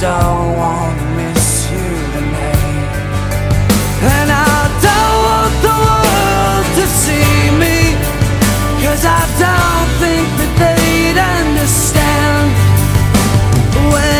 don't wanna miss you tonight. And I don't want the world to see me. Cause I don't think that they'd understand. When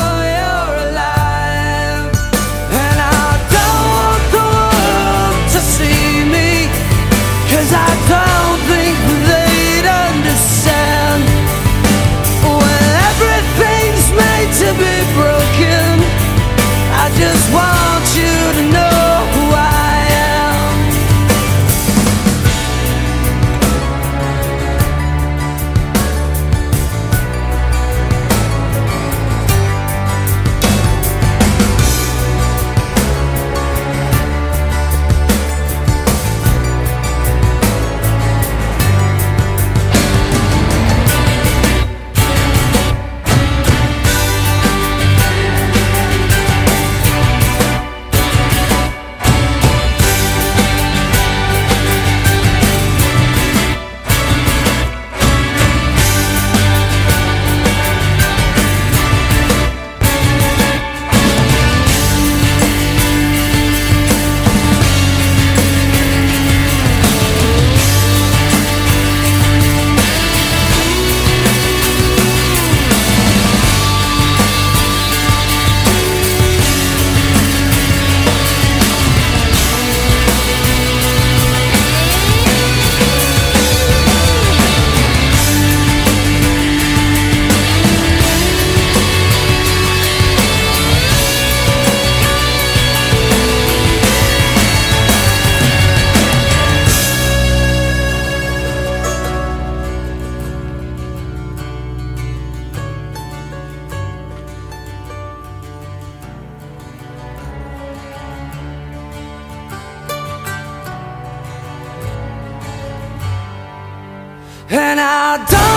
And I don't